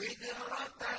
Idrata